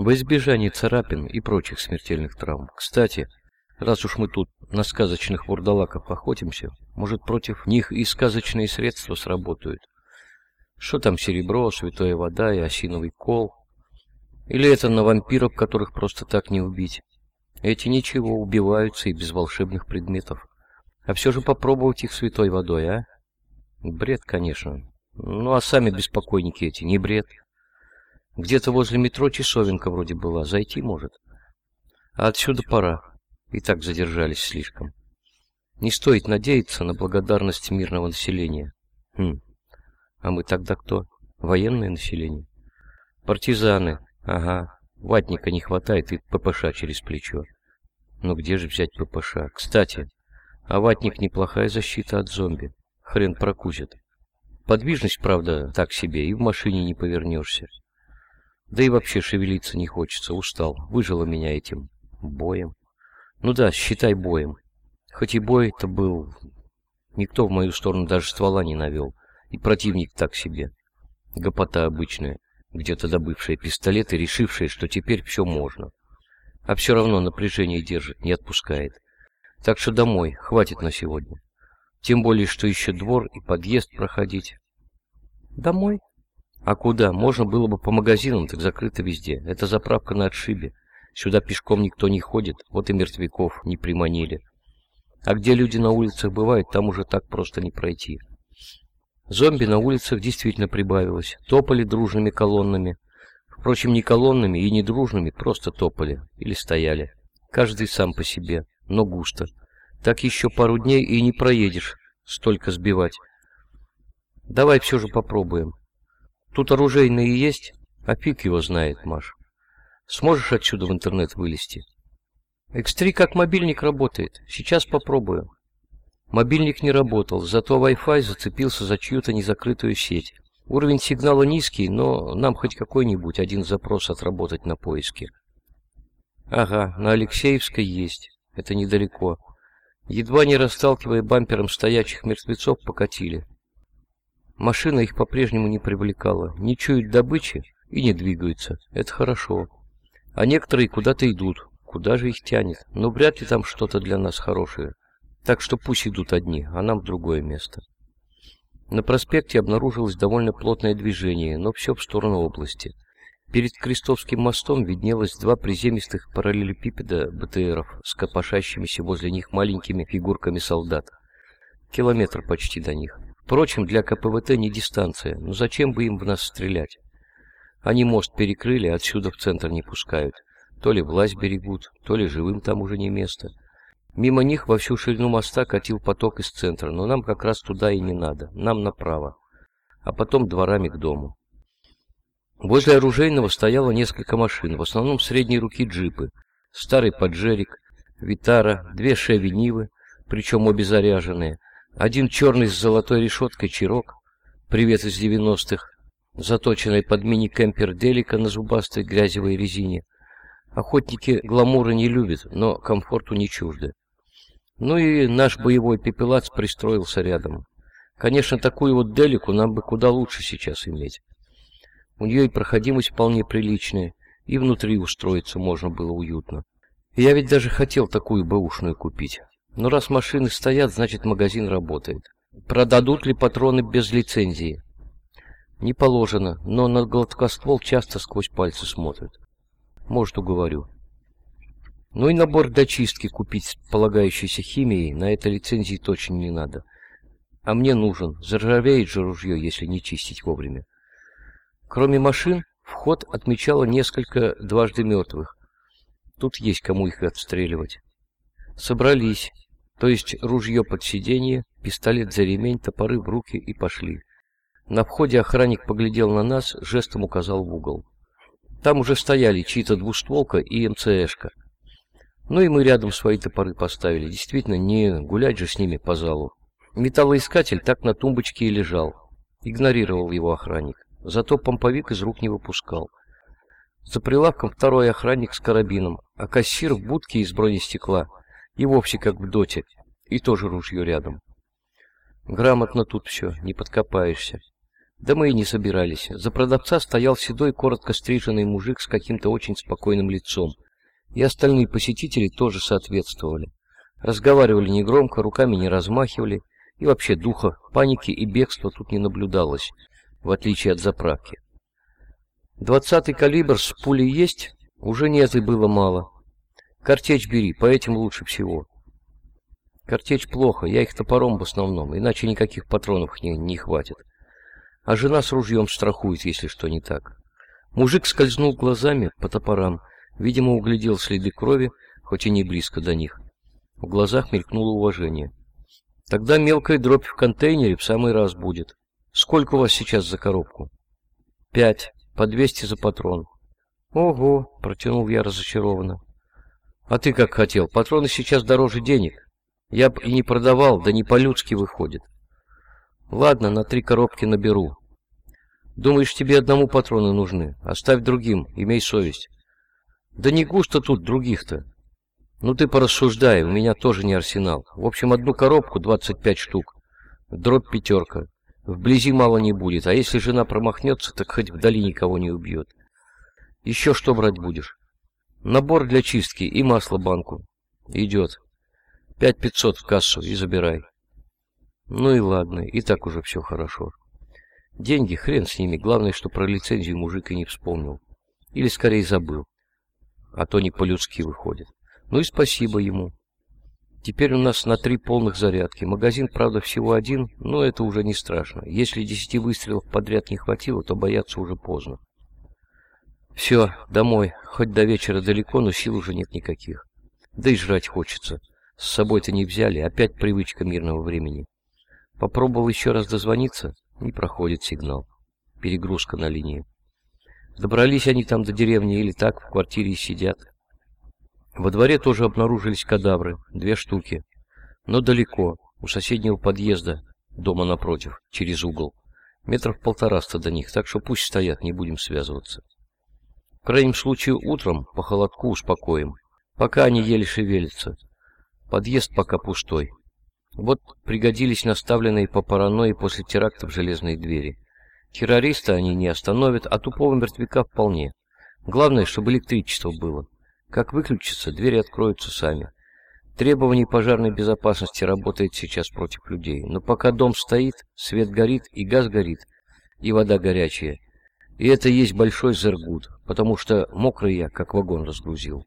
во избежание царапин и прочих смертельных травм. Кстати, раз уж мы тут на сказочных вурдалаков охотимся, может, против них и сказочные средства сработают. Что там серебро, святая вода и осиновый кол? Или это на вампиров, которых просто так не убить? Эти ничего, убиваются и без волшебных предметов. А все же попробовать их святой водой, а? Бред, конечно. Ну, а сами беспокойники эти, не бред. Где-то возле метро часовенка вроде была, зайти может. А отсюда пора. И так задержались слишком. Не стоит надеяться на благодарность мирного населения. Хм. А мы тогда кто? Военное население? Партизаны. Ага. Ватника не хватает и ППШ через плечо. Но где же взять ППШ? Кстати, а ватник неплохая защита от зомби. Хрен прокусит. Подвижность, правда, так себе, и в машине не повернешься. Да и вообще шевелиться не хочется, устал. Выжило меня этим боем. Ну да, считай боем. Хоть и бой-то был... Никто в мою сторону даже ствола не навел. И противник так себе. Гопота обычная, где-то добывшая пистолет и решившая, что теперь все можно. А все равно напряжение держит, не отпускает. Так что домой, хватит на сегодня. Тем более, что еще двор и подъезд проходить. Домой? А куда? Можно было бы по магазинам, так закрыто везде. Это заправка на отшибе. Сюда пешком никто не ходит, вот и мертвяков не приманили. А где люди на улицах бывают, там уже так просто не пройти. Зомби на улицах действительно прибавилось. Топали дружными колоннами. Впрочем, не колоннами и не дружными, просто топали или стояли. Каждый сам по себе, но густо. Так еще пару дней и не проедешь, столько сбивать. Давай все же попробуем. Тут оружейные есть, а фиг его знает, Маш. Сможешь отсюда в интернет вылезти? X3 как мобильник работает. Сейчас попробую. Мобильник не работал, зато Wi-Fi зацепился за чью-то незакрытую сеть. Уровень сигнала низкий, но нам хоть какой-нибудь один запрос отработать на поиске. Ага, на Алексеевской есть. Это недалеко. Едва не расталкивая бампером стоячих мертвецов, покатили. Машина их по-прежнему не привлекала. Не чуют добычи и не двигаются. Это хорошо. А некоторые куда-то идут. Куда же их тянет? Но вряд ли там что-то для нас хорошее. Так что пусть идут одни, а нам другое место. На проспекте обнаружилось довольно плотное движение, но все в сторону области. Перед Крестовским мостом виднелось два приземистых параллелепипеда БТРов с копошащимися возле них маленькими фигурками солдат. Километр почти до них. Впрочем, для КПВТ не дистанция, но зачем бы им в нас стрелять? Они мост перекрыли, отсюда в центр не пускают. То ли власть берегут, то ли живым там уже не место. Мимо них во всю ширину моста катил поток из центра, но нам как раз туда и не надо, нам направо, а потом дворами к дому. Возле оружейного стояло несколько машин, в основном средней руки джипы, старый поджерик, Витара, две Шеви Нивы, причем обе заряженные, один черный с золотой решеткой Чирок, привет из девяностых, заточенный под мини-кемпер Делика на зубастой грязевой резине. Охотники гламура не любят, но комфорту не чужды. Ну и наш боевой пепелац пристроился рядом. Конечно, такую вот Делику нам бы куда лучше сейчас иметь. У нее и проходимость вполне приличная, и внутри устроиться можно было уютно. Я ведь даже хотел такую бэушную купить. Но раз машины стоят, значит магазин работает. Продадут ли патроны без лицензии? Не положено, но на гладкоствол часто сквозь пальцы смотрят. Может, уговорю. Ну и набор для чистки купить с полагающейся химией на этой лицензии точно не надо. А мне нужен. Заржавеет же ружье, если не чистить вовремя. Кроме машин, вход отмечало несколько дважды мертвых. Тут есть кому их отстреливать. Собрались, то есть ружье под сиденье, пистолет за ремень, топоры в руки и пошли. На входе охранник поглядел на нас, жестом указал в угол. Там уже стояли чьи-то двустволка и МЦшка. Ну и мы рядом свои топоры поставили. Действительно, не гулять же с ними по залу. Металлоискатель так на тумбочке и лежал. Игнорировал его охранник. Зато помповик из рук не выпускал. За прилавком второй охранник с карабином, а кассир в будке из бронестекла. И вовсе как в доте. И тоже ружье рядом. Грамотно тут все, не подкопаешься. Да мы и не собирались. За продавца стоял седой, коротко стриженный мужик с каким-то очень спокойным лицом. И остальные посетители тоже соответствовали. Разговаривали негромко, руками не размахивали, и вообще духа паники и бегства тут не наблюдалось, в отличие от заправки. Двадцатый калибр с пулей есть? Уже нет и было мало. Картечь бери, по этим лучше всего. Картечь плохо, я их топором в основном, иначе никаких патронов не, не хватит. А жена с ружьем страхует, если что не так. Мужик скользнул глазами по топорам, видимо, углядел следы крови, хоть и не близко до них. В глазах мелькнуло уважение. Тогда мелкая дробь в контейнере в самый раз будет. Сколько у вас сейчас за коробку? Пять. По двести за патрон. Ого, протянул я разочарованно. А ты как хотел? Патроны сейчас дороже денег. Я б и не продавал, да не по-людски выходит. Ладно, на три коробки наберу. Думаешь, тебе одному патроны нужны? Оставь другим, имей совесть. Да не густо тут других-то. Ну ты порассуждай, у меня тоже не арсенал. В общем, одну коробку, 25 штук. Дробь пятерка. Вблизи мало не будет, а если жена промахнется, так хоть вдали никого не убьет. Еще что брать будешь? Набор для чистки и масло банку. Идет. Пять пятьсот в кассу и забирай. Ну и ладно, и так уже все хорошо. Деньги, хрен с ними, главное, что про лицензию мужик и не вспомнил. Или скорее забыл. А то не по-людски выходит. Ну и спасибо ему. Теперь у нас на три полных зарядки. Магазин, правда, всего один, но это уже не страшно. Если десяти выстрелов подряд не хватило, то бояться уже поздно. Все, домой. Хоть до вечера далеко, но сил уже нет никаких. Да и жрать хочется. С собой-то не взяли, опять привычка мирного времени. Попробовал еще раз дозвониться, не проходит сигнал. Перегрузка на линии. Добрались они там до деревни или так, в квартире сидят. Во дворе тоже обнаружились кадавры, две штуки. Но далеко, у соседнего подъезда, дома напротив, через угол. Метров полтораста до них, так что пусть стоят, не будем связываться. В крайнем случае утром по холодку успокоим, пока они еле шевелятся. Подъезд пока пустой. Вот пригодились наставленные по паранойи после терактов железные двери. Террориста они не остановят, а тупого мертвяка вполне. Главное, чтобы электричество было. Как выключится, двери откроются сами. Требований пожарной безопасности работает сейчас против людей. Но пока дом стоит, свет горит, и газ горит, и вода горячая. И это есть большой зергут, потому что мокрый я, как вагон разгрузил.